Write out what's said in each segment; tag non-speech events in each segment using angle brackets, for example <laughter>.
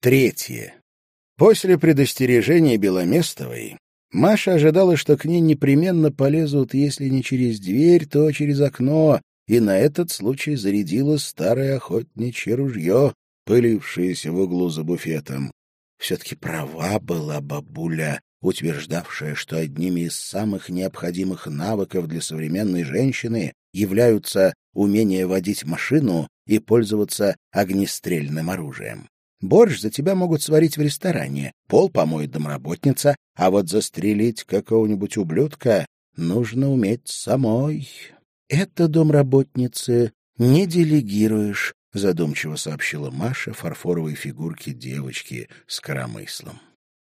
Третье. После предостережения Беломестовой Маша ожидала, что к ней непременно полезут, если не через дверь, то через окно, и на этот случай зарядила старое охотничье ружье, пылившееся в углу за буфетом. Все-таки права была бабуля, утверждавшая, что одними из самых необходимых навыков для современной женщины являются умение водить машину и пользоваться огнестрельным оружием. Борщ за тебя могут сварить в ресторане, пол помоет домработница, а вот застрелить какого-нибудь ублюдка нужно уметь самой. Это домработницы не делегируешь, задумчиво сообщила Маша фарфоровой фигурке девочки с коромыслом.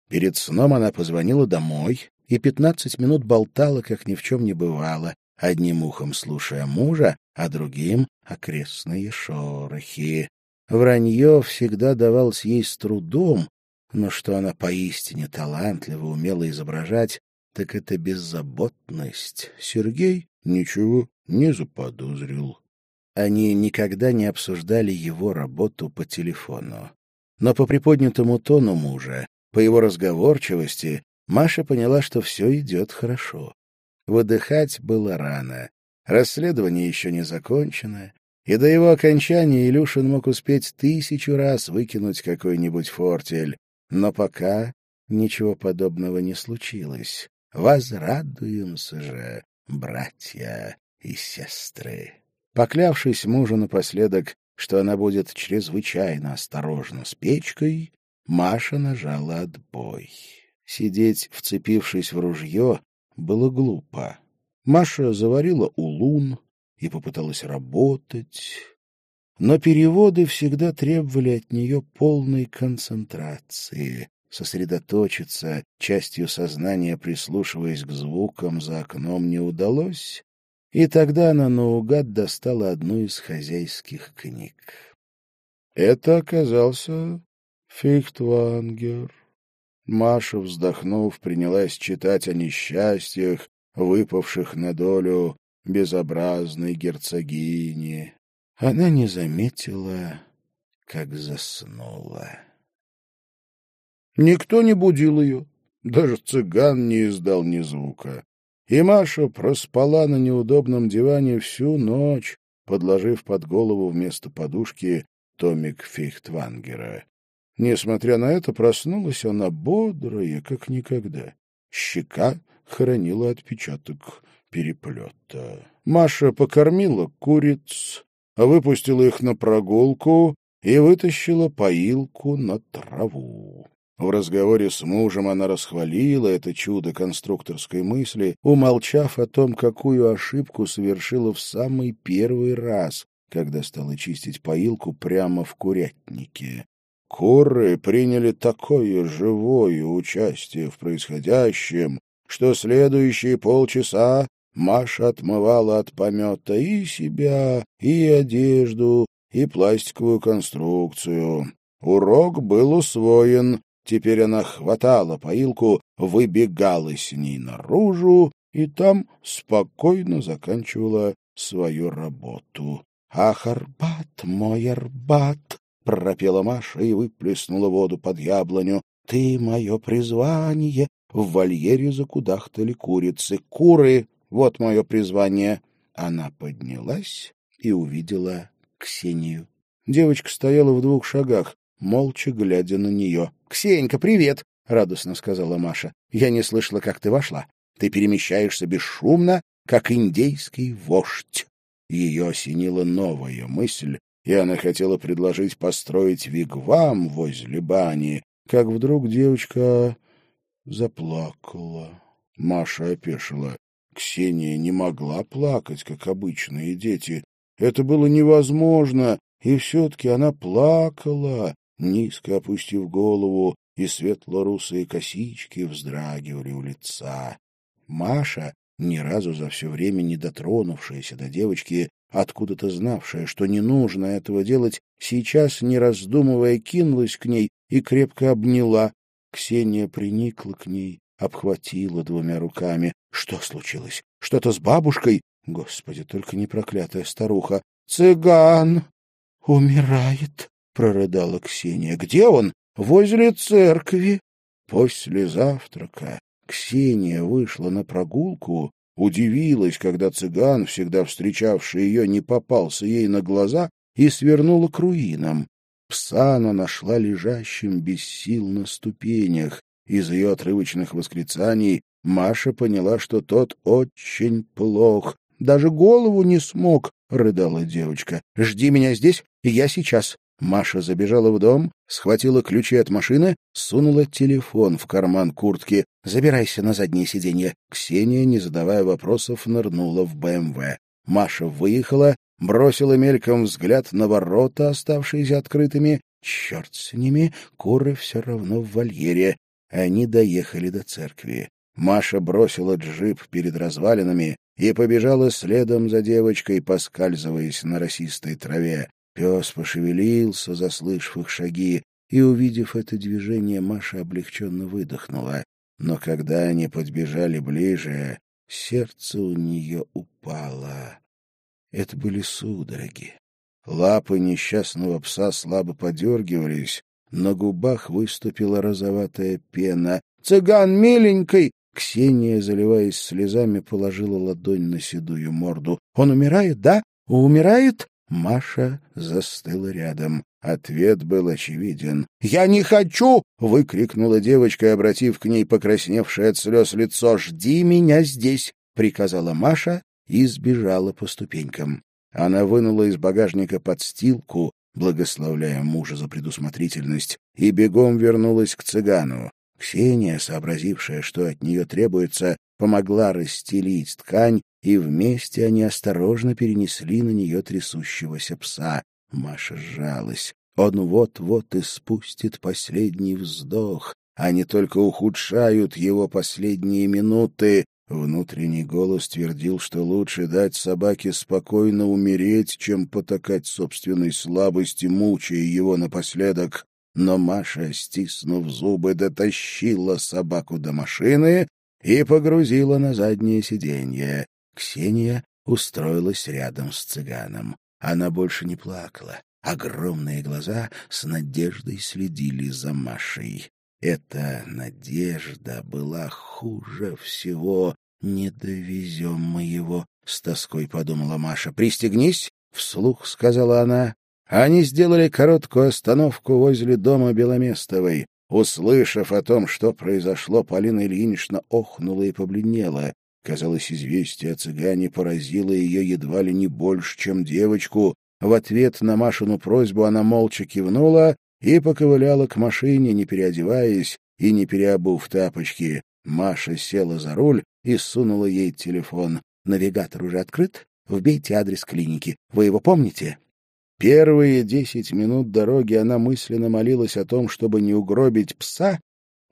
Перед сном она позвонила домой и пятнадцать минут болтала, как ни в чем не бывало, одним ухом слушая мужа, а другим — окрестные шорохи. Вранье всегда давалось ей с трудом, но что она поистине талантливо умела изображать, так это беззаботность. Сергей ничего не заподозрил. Они никогда не обсуждали его работу по телефону. Но по приподнятому тону мужа, по его разговорчивости, Маша поняла, что все идет хорошо. Выдыхать было рано. Расследование еще не закончено, и до его окончания Илюшин мог успеть тысячу раз выкинуть какой-нибудь фортель. Но пока ничего подобного не случилось. Возрадуемся же, братья и сестры. Поклявшись мужу напоследок, что она будет чрезвычайно осторожна с печкой, Маша нажала отбой. Сидеть, вцепившись в ружье, было глупо. Маша заварила улун, и попыталась работать, но переводы всегда требовали от нее полной концентрации, сосредоточиться, частью сознания прислушиваясь к звукам за окном, не удалось, и тогда она наугад достала одну из хозяйских книг. Это оказался Фихтвангер. Маша, вздохнув, принялась читать о несчастьях, выпавших на долю безобразной герцогини. Она не заметила, как заснула. Никто не будил ее, даже цыган не издал ни звука. И Маша проспала на неудобном диване всю ночь, подложив под голову вместо подушки томик Фихтвангера. Несмотря на это, проснулась она бодрая, как никогда. Щека хранила отпечаток переплета. Маша покормила куриц, выпустила их на прогулку и вытащила поилку на траву. В разговоре с мужем она расхвалила это чудо конструкторской мысли, умолчав о том, какую ошибку совершила в самый первый раз, когда стала чистить поилку прямо в курятнике. Куры приняли такое живое участие в происходящем, что следующие полчаса Маша отмывала от помета и себя, и одежду, и пластиковую конструкцию. Урок был усвоен. Теперь она хватала поилку, выбегала с ней наружу и там спокойно заканчивала свою работу. «Ах, Арбат, мой Арбат!» — пропела Маша и выплеснула воду под яблоню. «Ты мое призвание!» В вольере закудахтали курицы. «Куры!» Вот мое призвание. Она поднялась и увидела Ксению. Девочка стояла в двух шагах, молча глядя на нее. — Ксенька, привет! — радостно сказала Маша. — Я не слышала, как ты вошла. Ты перемещаешься бесшумно, как индейский вождь. Ее осенила новая мысль, и она хотела предложить построить вигвам возле бани, как вдруг девочка заплакала. Маша опешила. Ксения не могла плакать, как обычные дети. Это было невозможно, и все-таки она плакала, низко опустив голову, и светло-русые косички вздрагивали у лица. Маша, ни разу за все время не дотронувшаяся до девочки, откуда-то знавшая, что не нужно этого делать, сейчас, не раздумывая, кинулась к ней и крепко обняла. Ксения приникла к ней, обхватила двумя руками. Что случилось? Что-то с бабушкой? Господи, только не проклятая старуха. Цыган! Умирает, прорыдала Ксения. Где он? возле церкви. После завтрака Ксения вышла на прогулку, удивилась, когда цыган, всегда встречавший ее, не попался ей на глаза и свернула к руинам. Пса она нашла лежащим без сил на ступенях. Из ее отрывочных восклицаний Маша поняла, что тот очень плох. «Даже голову не смог», — рыдала девочка. «Жди меня здесь, я сейчас». Маша забежала в дом, схватила ключи от машины, сунула телефон в карман куртки. «Забирайся на заднее сиденье». Ксения, не задавая вопросов, нырнула в БМВ. Маша выехала, бросила мельком взгляд на ворота, оставшиеся открытыми. Черт с ними, куры все равно в вольере. Они доехали до церкви. Маша бросила джип перед развалинами и побежала следом за девочкой, поскальзываясь на росистой траве. Пес пошевелился, заслышав их шаги, и, увидев это движение, Маша облегченно выдохнула. Но когда они подбежали ближе, сердце у нее упало. Это были судороги. Лапы несчастного пса слабо подергивались, на губах выступила розоватая пена. «Цыган миленький!» Ксения, заливаясь слезами, положила ладонь на седую морду. «Он умирает, да? Умирает?» Маша застыла рядом. Ответ был очевиден. «Я не хочу!» — выкрикнула девочка, обратив к ней покрасневшее от слез лицо. «Жди меня здесь!» — приказала Маша и сбежала по ступенькам. Она вынула из багажника подстилку, благословляя мужа за предусмотрительность, и бегом вернулась к цыгану. Ксения, сообразившая, что от нее требуется, помогла расстелить ткань, и вместе они осторожно перенесли на нее трясущегося пса. Маша сжалась. Он вот-вот испустит последний вздох. Они только ухудшают его последние минуты. Внутренний голос твердил, что лучше дать собаке спокойно умереть, чем потакать собственной слабости, мучая его напоследок. Но Маша, стиснув зубы, дотащила собаку до машины и погрузила на заднее сиденье. Ксения устроилась рядом с цыганом. Она больше не плакала. Огромные глаза с надеждой следили за Машей. Эта надежда была хуже всего. «Не довезем мы его», — с тоской подумала Маша. «Пристегнись», — вслух сказала она. Они сделали короткую остановку возле дома Беломестовой. Услышав о том, что произошло, Полина Ильинична охнула и побледнела. Казалось, известие о цыгане поразило ее едва ли не больше, чем девочку. В ответ на Машину просьбу она молча кивнула и поковыляла к машине, не переодеваясь и не переобув тапочки. Маша села за руль и сунула ей телефон. «Навигатор уже открыт? Вбейте адрес клиники. Вы его помните?» Первые десять минут дороги она мысленно молилась о том, чтобы не угробить пса,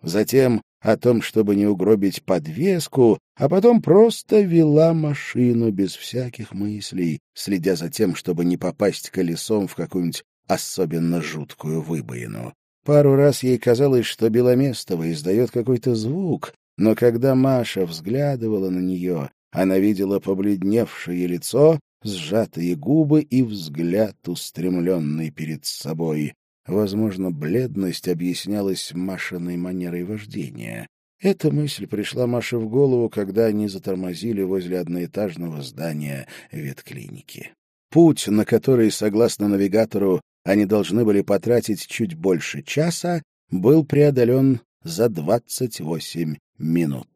затем о том, чтобы не угробить подвеску, а потом просто вела машину без всяких мыслей, следя за тем, чтобы не попасть колесом в какую-нибудь особенно жуткую выбоину. Пару раз ей казалось, что Беломестова издает какой-то звук, но когда Маша взглядывала на нее, она видела побледневшее лицо, сжатые губы и взгляд, устремленный перед собой. Возможно, бледность объяснялась Машиной манерой вождения. Эта мысль пришла Маше в голову, когда они затормозили возле одноэтажного здания ветклиники. Путь, на который, согласно навигатору, они должны были потратить чуть больше часа, был преодолен за двадцать восемь минут.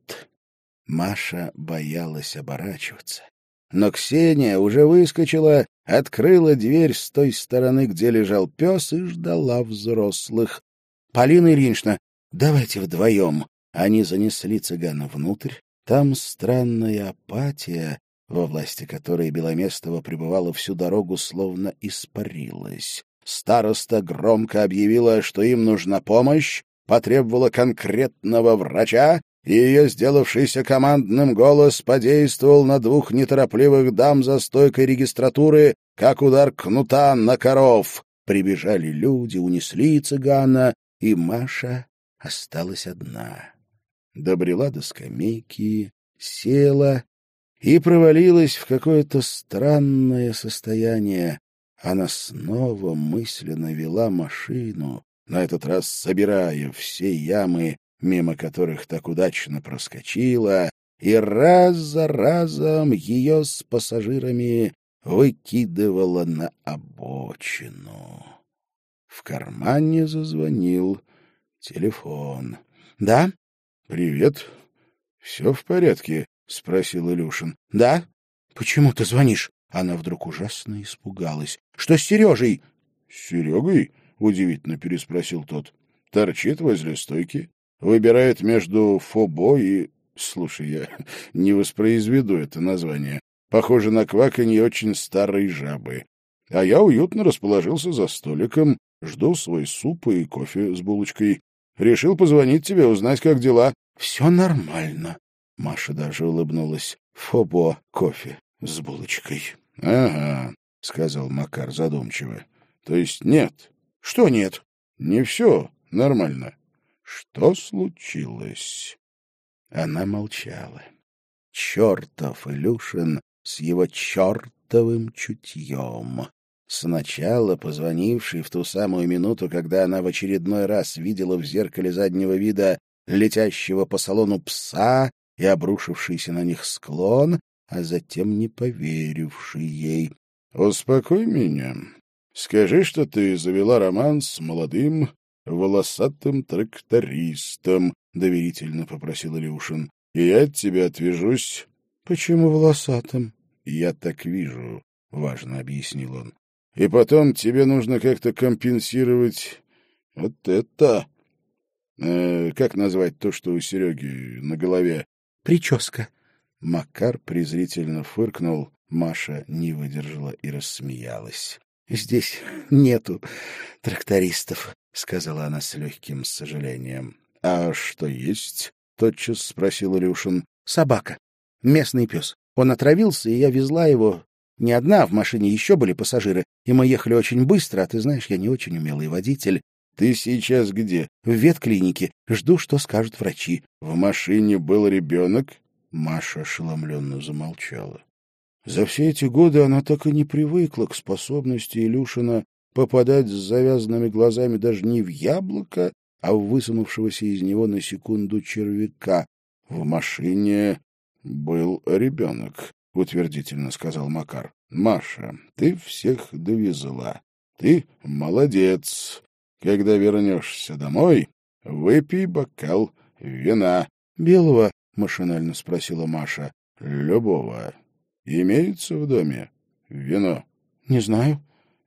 Маша боялась оборачиваться. Но Ксения уже выскочила, открыла дверь с той стороны, где лежал пес, и ждала взрослых. — Полина Ильинична, давайте вдвоем. Они занесли цыгана внутрь. Там странная апатия, во власти которой Беломестова пребывала всю дорогу, словно испарилась. Староста громко объявила, что им нужна помощь, потребовала конкретного врача, и ее сделавшийся командным голос подействовал на двух неторопливых дам за стойкой регистратуры, как удар кнута на коров. Прибежали люди, унесли цыгана, и Маша осталась одна. Добрела до скамейки, села и провалилась в какое-то странное состояние. Она снова мысленно вела машину, на этот раз собирая все ямы, мимо которых так удачно проскочила, и раз за разом ее с пассажирами выкидывала на обочину. В кармане зазвонил телефон. — Да? — Привет. — Все в порядке? — спросил Илюшин. — Да. — Почему ты звонишь? Она вдруг ужасно испугалась. — Что с Сережей? — С Серегой? — удивительно переспросил тот. — Торчит возле стойки, выбирает между Фобо и... Слушай, я <laughs> не воспроизведу это название. Похоже на кваканье очень старой жабы. А я уютно расположился за столиком, жду свой суп и кофе с булочкой. Решил позвонить тебе, узнать, как дела. — Все нормально. Маша даже улыбнулась. — Фобо, кофе с булочкой. — Ага, — сказал Макар задумчиво. — То есть нет? — Что нет? — Не все нормально. Что случилось? Она молчала. Чертов Илюшин с его чертовым чутьем. Сначала позвонивший в ту самую минуту, когда она в очередной раз видела в зеркале заднего вида летящего по салону пса и обрушившийся на них склон, а затем не поверивший ей. — Успокой меня. Скажи, что ты завела роман с молодым, волосатым трактористом, — доверительно попросил Илюшин. — И я от тебя отвяжусь. — Почему волосатым? — Я так вижу, — важно объяснил он. — И потом тебе нужно как-то компенсировать вот это. Э, как назвать то, что у Сереги на голове? — Прическа. Макар презрительно фыркнул, Маша не выдержала и рассмеялась. — Здесь нету трактористов, — сказала она с легким сожалением. — А что есть? — тотчас спросил Илюшин. — Собака. Местный пес. Он отравился, и я везла его. Не одна, в машине еще были пассажиры, и мы ехали очень быстро, а ты знаешь, я не очень умелый водитель. — Ты сейчас где? — В ветклинике. Жду, что скажут врачи. — В машине был ребенок? Маша ошеломленно замолчала. За все эти годы она так и не привыкла к способности Илюшина попадать с завязанными глазами даже не в яблоко, а в высунувшегося из него на секунду червяка. — В машине был ребенок, — утвердительно сказал Макар. — Маша, ты всех довезла. Ты молодец. Когда вернешься домой, выпей бокал вина. — Белого — машинально спросила Маша. — Любого. Имеется в доме вино? — Не знаю.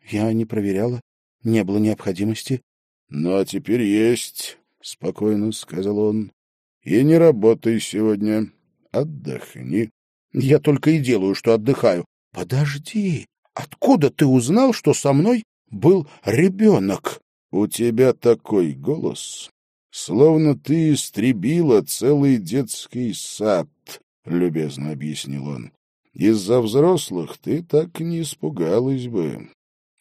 Я не проверяла. Не было необходимости. — Ну, а теперь есть, — спокойно сказал он. — И не работай сегодня. Отдохни. — Я только и делаю, что отдыхаю. — Подожди. Откуда ты узнал, что со мной был ребенок? — У тебя такой голос, словно ты истребила целый детский сад, — любезно объяснил он. Из-за взрослых ты так не испугалась бы.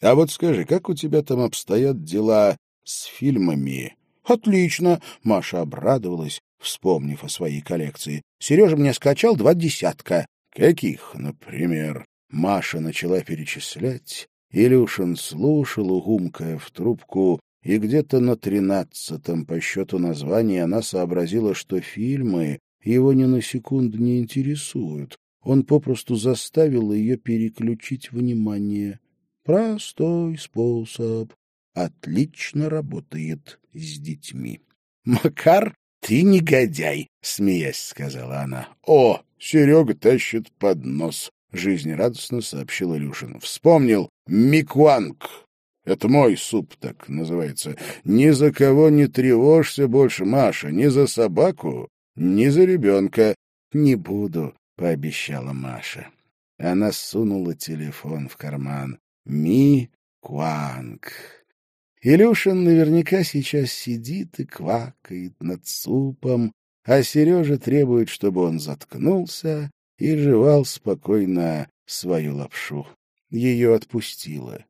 А вот скажи, как у тебя там обстоят дела с фильмами? Отлично, Маша обрадовалась, вспомнив о своей коллекции. Сережа мне скачал два десятка. Каких, например? Маша начала перечислять. Илюшин слушал, угумкая в трубку, и где-то на тринадцатом по счету названия она сообразила, что фильмы его ни на секунду не интересуют. Он попросту заставил ее переключить внимание. Простой способ. Отлично работает с детьми. — Макар, ты негодяй, — смеясь сказала она. — О, Серега тащит под нос, — жизнерадостно сообщил Илюшин. — Вспомнил Микванг. Это мой суп, так называется. Ни за кого не тревожься больше, Маша, ни за собаку, ни за ребенка. Не буду, — пообещала Маша. Она сунула телефон в карман. Ми Куанг. Илюшин наверняка сейчас сидит и квакает над супом, а Сережа требует, чтобы он заткнулся и жевал спокойно свою лапшу. Ее отпустило.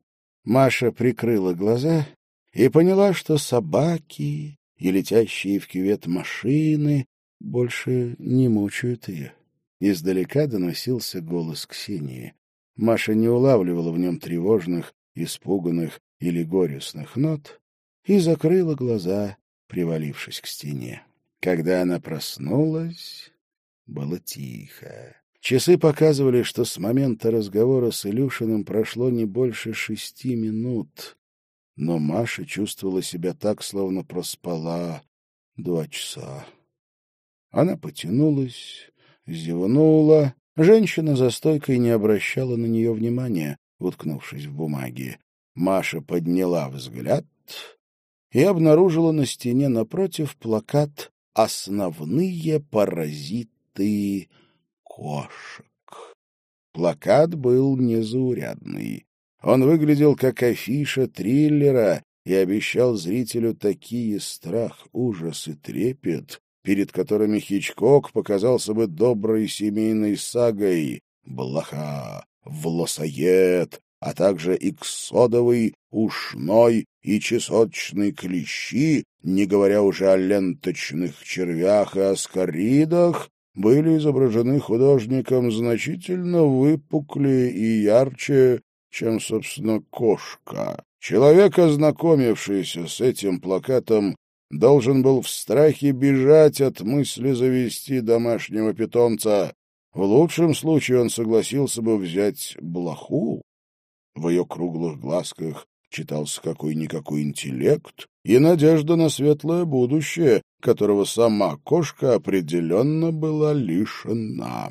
Маша прикрыла глаза и поняла, что собаки и летящие в кювет машины больше не мучают ее. Издалека доносился голос Ксении. Маша не улавливала в нем тревожных, испуганных или горестных нот и закрыла глаза, привалившись к стене. Когда она проснулась, было тихо. Часы показывали, что с момента разговора с Илюшиным прошло не больше шести минут, но Маша чувствовала себя так, словно проспала два часа. Она потянулась, зевнула. Женщина за стойкой не обращала на нее внимания, уткнувшись в бумаги. Маша подняла взгляд и обнаружила на стене напротив плакат «Основные паразиты кошек. Плакат был незаурядный. Он выглядел как афиша триллера и обещал зрителю такие страх, ужас и трепет, перед которыми Хичкок показался бы доброй семейной сагой «Блоха», «Влосоед», а также иксодовый, ушной и чесоточный клещи, не говоря уже о ленточных червях и аскаридах, были изображены художником значительно выпуклее и ярче, чем, собственно, кошка. Человек, ознакомившийся с этим плакатом, должен был в страхе бежать от мысли завести домашнего питомца. В лучшем случае он согласился бы взять блоху. В ее круглых глазках читался какой-никакой интеллект и надежда на светлое будущее, которого сама кошка определенно была лишена.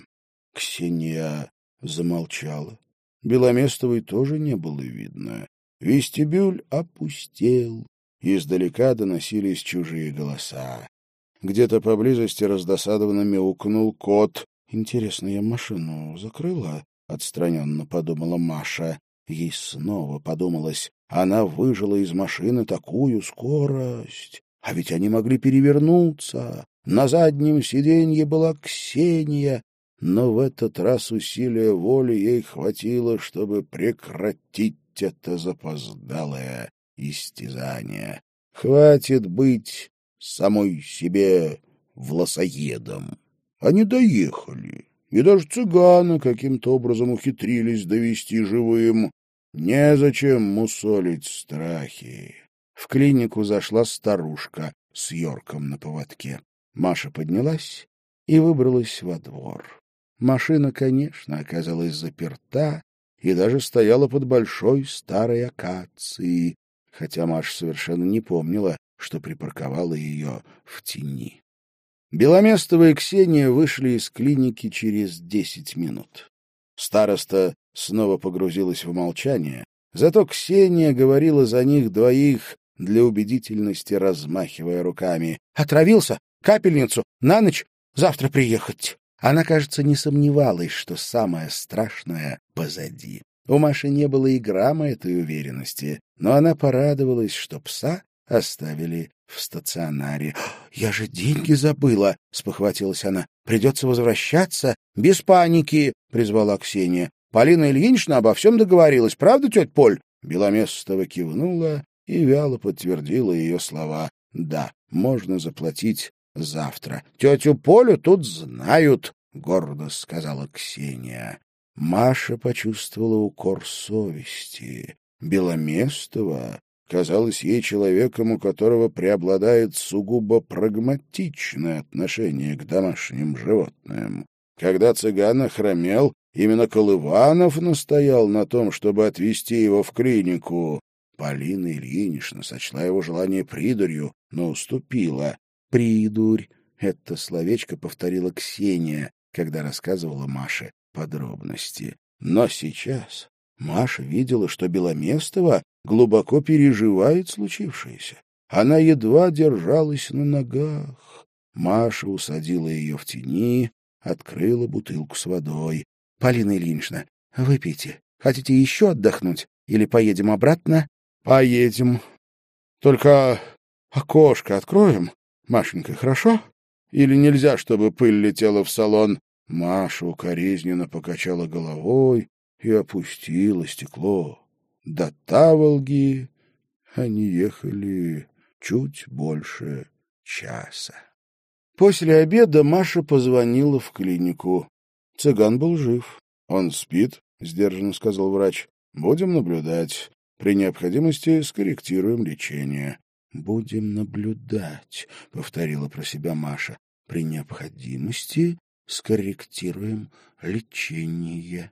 Ксения замолчала. Беломестовой тоже не было видно. Вестибюль опустел. Издалека доносились чужие голоса. Где-то поблизости раздосадованно мяукнул кот. «Интересно, я машину закрыла?» — отстраненно подумала Маша. Ей снова подумалось, она выжила из машины такую скорость. А ведь они могли перевернуться. На заднем сиденье была Ксения, но в этот раз усилия воли ей хватило, чтобы прекратить это запоздалое истязание. Хватит быть самой себе власоедом. Они доехали, и даже цыганы каким-то образом ухитрились довести живым. Незачем мусолить страхи. В клинику зашла старушка с Йорком на поводке. Маша поднялась и выбралась во двор. Машина, конечно, оказалась заперта и даже стояла под большой старой акацией, хотя Маша совершенно не помнила, что припарковала ее в тени. Беломестова и Ксения вышли из клиники через десять минут. Староста снова погрузилась в молчание, зато Ксения говорила за них двоих, для убедительности размахивая руками. «Отравился? Капельницу? На ночь? Завтра приехать!» Она, кажется, не сомневалась, что самое страшное позади. У Маши не было и грамма этой уверенности, но она порадовалась, что пса оставили в стационаре. «Я же деньги забыла!» — спохватилась она. «Придется возвращаться?» «Без паники!» — призвала Ксения. «Полина Ильинична обо всем договорилась, правда, тетя Поль?» Беломестова кивнула и вяло подтвердила ее слова. «Да, можно заплатить завтра. Тетю Полю тут знают», — гордо сказала Ксения. Маша почувствовала укор совести. Беломестова казалось ей человеком, у которого преобладает сугубо прагматичное отношение к домашним животным. Когда цыган охромел, именно Колыванов настоял на том, чтобы отвезти его в клинику. Полина Ильинична сочла его желание придурью, но уступила. «Придурь» — это словечко повторила Ксения, когда рассказывала Маше подробности. Но сейчас Маша видела, что Беломестова глубоко переживает случившееся. Она едва держалась на ногах. Маша усадила ее в тени, открыла бутылку с водой. — Полина Ильинична, выпейте. Хотите еще отдохнуть? Или поедем обратно? Поедем. Только окошко откроем, Машенька, хорошо? Или нельзя, чтобы пыль летела в салон? Маша укоризненно покачала головой и опустила стекло. До Таволги они ехали чуть больше часа. После обеда Маша позвонила в клинику. Цыган был жив. «Он спит», — сдержанно сказал врач. «Будем наблюдать. При необходимости скорректируем лечение. «Будем наблюдать», — повторила про себя Маша. «При необходимости скорректируем лечение».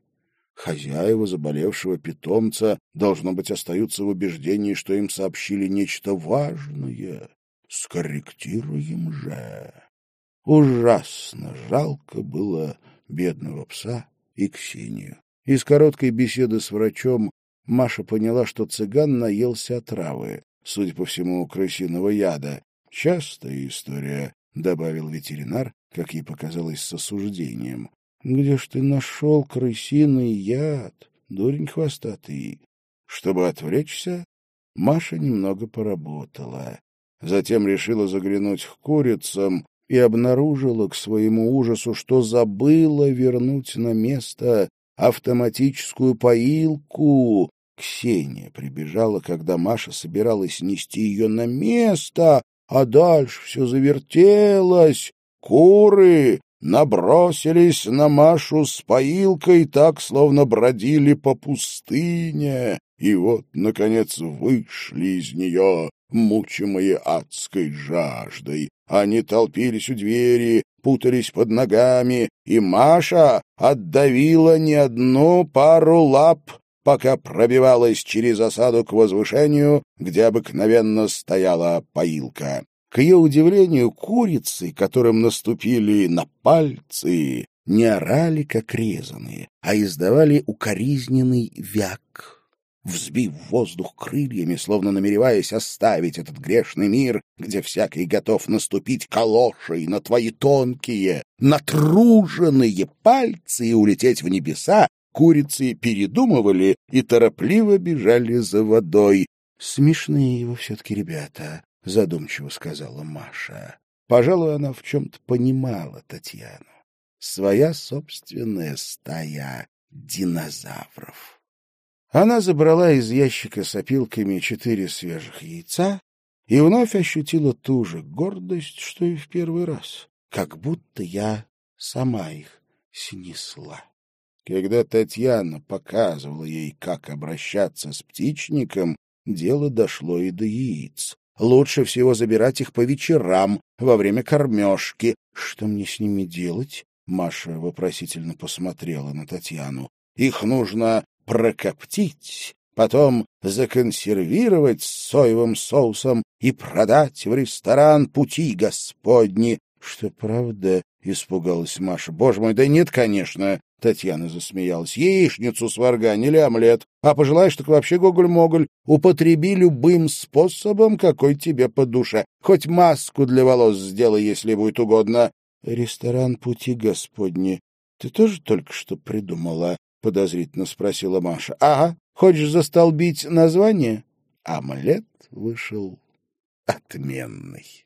Хозяева заболевшего питомца, должно быть, остаются в убеждении, что им сообщили нечто важное. Скорректируем же. Ужасно жалко было бедного пса и Ксению. Из короткой беседы с врачом Маша поняла, что цыган наелся отравы, судя по всему, крысиного яда. Частая история, — добавил ветеринар, как ей показалось, с осуждением. Где ж ты нашел крысиный яд, дурень хвостатый? Чтобы отвлечься, Маша немного поработала. Затем решила заглянуть к курицам и обнаружила к своему ужасу, что забыла вернуть на место автоматическую поилку. Ксения прибежала, когда Маша собиралась нести ее на место, а дальше все завертелось. Куры набросились на Машу с поилкой так, словно бродили по пустыне, и вот, наконец, вышли из нее, мучимые адской жаждой. Они толпились у двери, путались под ногами, и Маша отдавила не одну пару лап, пока пробивалась через осаду к возвышению, где обыкновенно стояла поилка. К ее удивлению, курицы, которым наступили на пальцы, не орали, как резаные, а издавали укоризненный вяк. Взбив воздух крыльями, словно намереваясь оставить этот грешный мир, где всякий готов наступить калошей на твои тонкие, натруженные пальцы и улететь в небеса, курицы передумывали и торопливо бежали за водой. Смешные его все-таки ребята, — задумчиво сказала Маша. Пожалуй, она в чем-то понимала Татьяну. Своя собственная стая динозавров. Она забрала из ящика с опилками четыре свежих яйца и вновь ощутила ту же гордость, что и в первый раз, как будто я сама их снесла. Когда Татьяна показывала ей, как обращаться с птичником, дело дошло и до яиц. Лучше всего забирать их по вечерам, во время кормежки. Что мне с ними делать? Маша вопросительно посмотрела на Татьяну. Их нужно прокоптить, потом законсервировать с соевым соусом и продать в ресторан «Пути Господни». Что правда? — испугалась Маша. — Боже мой, да нет, конечно. Татьяна засмеялась. Яичницу сварганили, омлет. А пожелаешь, так вообще гоголь-моголь. Употреби любым способом, какой тебе по душе. Хоть маску для волос сделай, если будет угодно. Ресторан пути Господни. Ты тоже только что придумала? Подозрительно спросила Маша. Ага. Хочешь застолбить название? Омлет вышел отменный.